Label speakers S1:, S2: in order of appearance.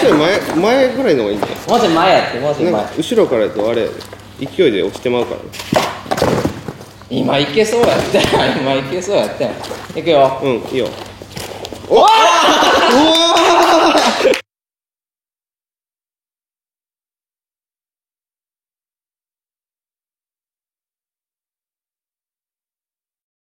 S1: ちょい前前ぐらいの方がいいんじゃ
S2: もうちょい前やってもうちょい
S1: ない後ろからやとあれ勢いで落ちてまうから。
S2: 今いけそうやった。ん今いけそうやった。んいくよ。
S1: うんいいよ。
S2: おわ